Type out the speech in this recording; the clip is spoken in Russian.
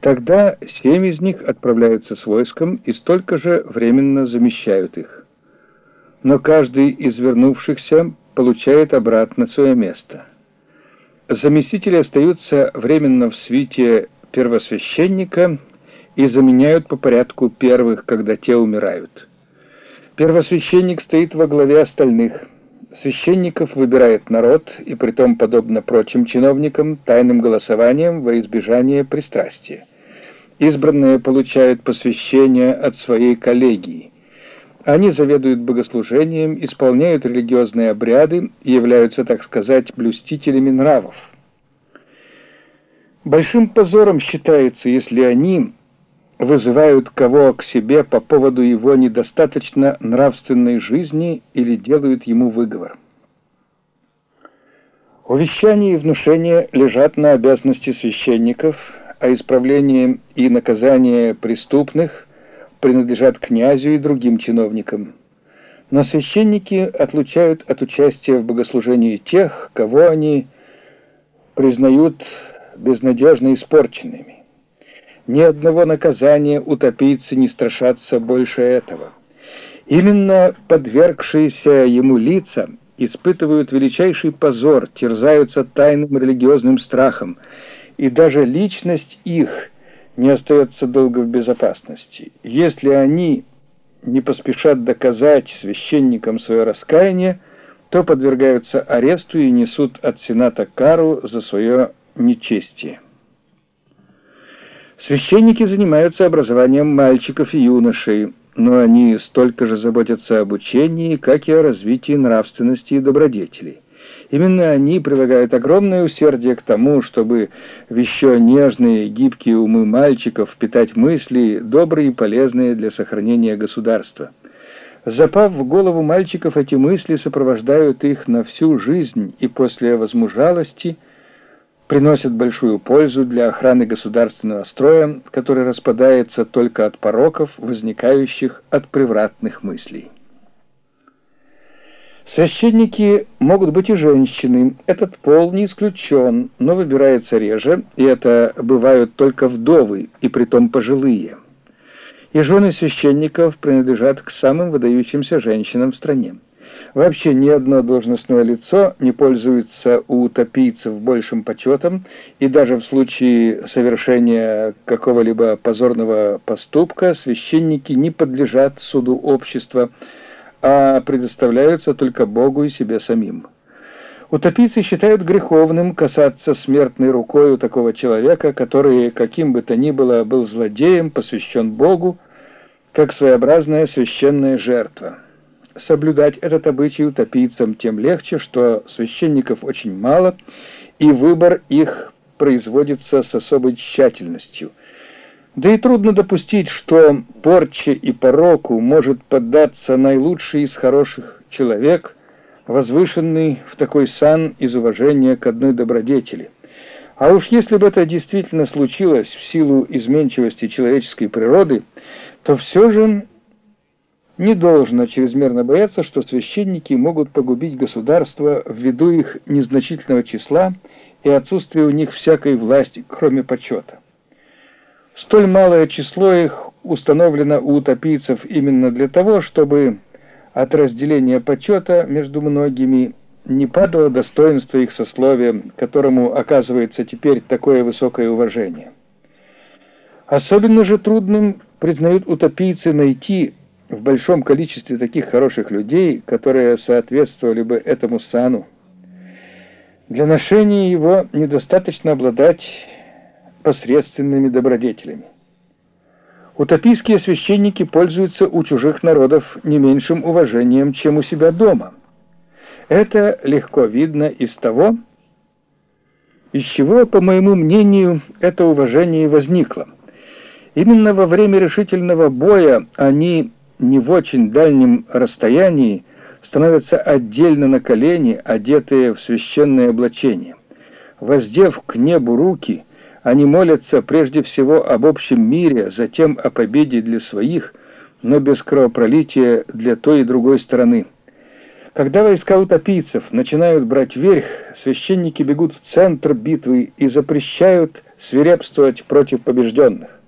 Тогда семь из них отправляются с войском и столько же временно замещают их. Но каждый из вернувшихся получает обратно свое место. Заместители остаются временно в свите первосвященника и заменяют по порядку первых, когда те умирают. Первосвященник стоит во главе остальных. Священников выбирает народ, и притом, подобно прочим чиновникам, тайным голосованием во избежание пристрастия. Избранные получают посвящение от своей коллегии. Они заведуют богослужением, исполняют религиозные обряды и являются, так сказать, блюстителями нравов. Большим позором считается, если они вызывают кого к себе по поводу его недостаточно нравственной жизни или делают ему выговор. Увещание и внушение лежат на обязанности священников, а исправление и наказание преступных принадлежат князю и другим чиновникам. Но священники отлучают от участия в богослужении тех, кого они признают безнадежно испорченными. Ни одного наказания утопийцы не страшатся больше этого. Именно подвергшиеся ему лица испытывают величайший позор, терзаются тайным религиозным страхом, и даже личность их не остается долго в безопасности. Если они не поспешат доказать священникам свое раскаяние, то подвергаются аресту и несут от Сената кару за свое нечестие. Священники занимаются образованием мальчиков и юношей, но они столько же заботятся об учении, как и о развитии нравственности и добродетелей. Именно они прилагают огромное усердие к тому, чтобы в еще нежные, гибкие умы мальчиков впитать мысли, добрые и полезные для сохранения государства. Запав в голову мальчиков, эти мысли сопровождают их на всю жизнь и после возмужалости – приносят большую пользу для охраны государственного строя, который распадается только от пороков, возникающих от превратных мыслей. Священники могут быть и женщины. Этот пол не исключен, но выбирается реже, и это бывают только вдовы, и притом пожилые. И жены священников принадлежат к самым выдающимся женщинам в стране. Вообще ни одно должностное лицо не пользуется у утопийцев большим почетом, и даже в случае совершения какого-либо позорного поступка священники не подлежат суду общества, а предоставляются только Богу и себе самим. Утопийцы считают греховным касаться смертной рукой у такого человека, который, каким бы то ни было, был злодеем, посвящен Богу, как своеобразная священная жертва. Соблюдать этот обычай утопийцам тем легче, что священников очень мало, и выбор их производится с особой тщательностью. Да и трудно допустить, что порче и пороку может поддаться наилучший из хороших человек, возвышенный в такой сан из уважения к одной добродетели. А уж если бы это действительно случилось в силу изменчивости человеческой природы, то все же не должно чрезмерно бояться, что священники могут погубить государство ввиду их незначительного числа и отсутствия у них всякой власти, кроме почета. Столь малое число их установлено у утопийцев именно для того, чтобы от разделения почета между многими не падало достоинство их сословия, которому оказывается теперь такое высокое уважение. Особенно же трудным признают утопийцы найти в большом количестве таких хороших людей, которые соответствовали бы этому сану. Для ношения его недостаточно обладать посредственными добродетелями. Утопийские священники пользуются у чужих народов не меньшим уважением, чем у себя дома. Это легко видно из того, из чего, по моему мнению, это уважение возникло. Именно во время решительного боя они не в очень дальнем расстоянии становятся отдельно на колени, одетые в священное облачение. Воздев к небу руки, они молятся прежде всего об общем мире, затем о победе для своих, но без кровопролития для той и другой стороны. Когда войска утопийцев начинают брать верх, священники бегут в центр битвы и запрещают свирепствовать против побежденных.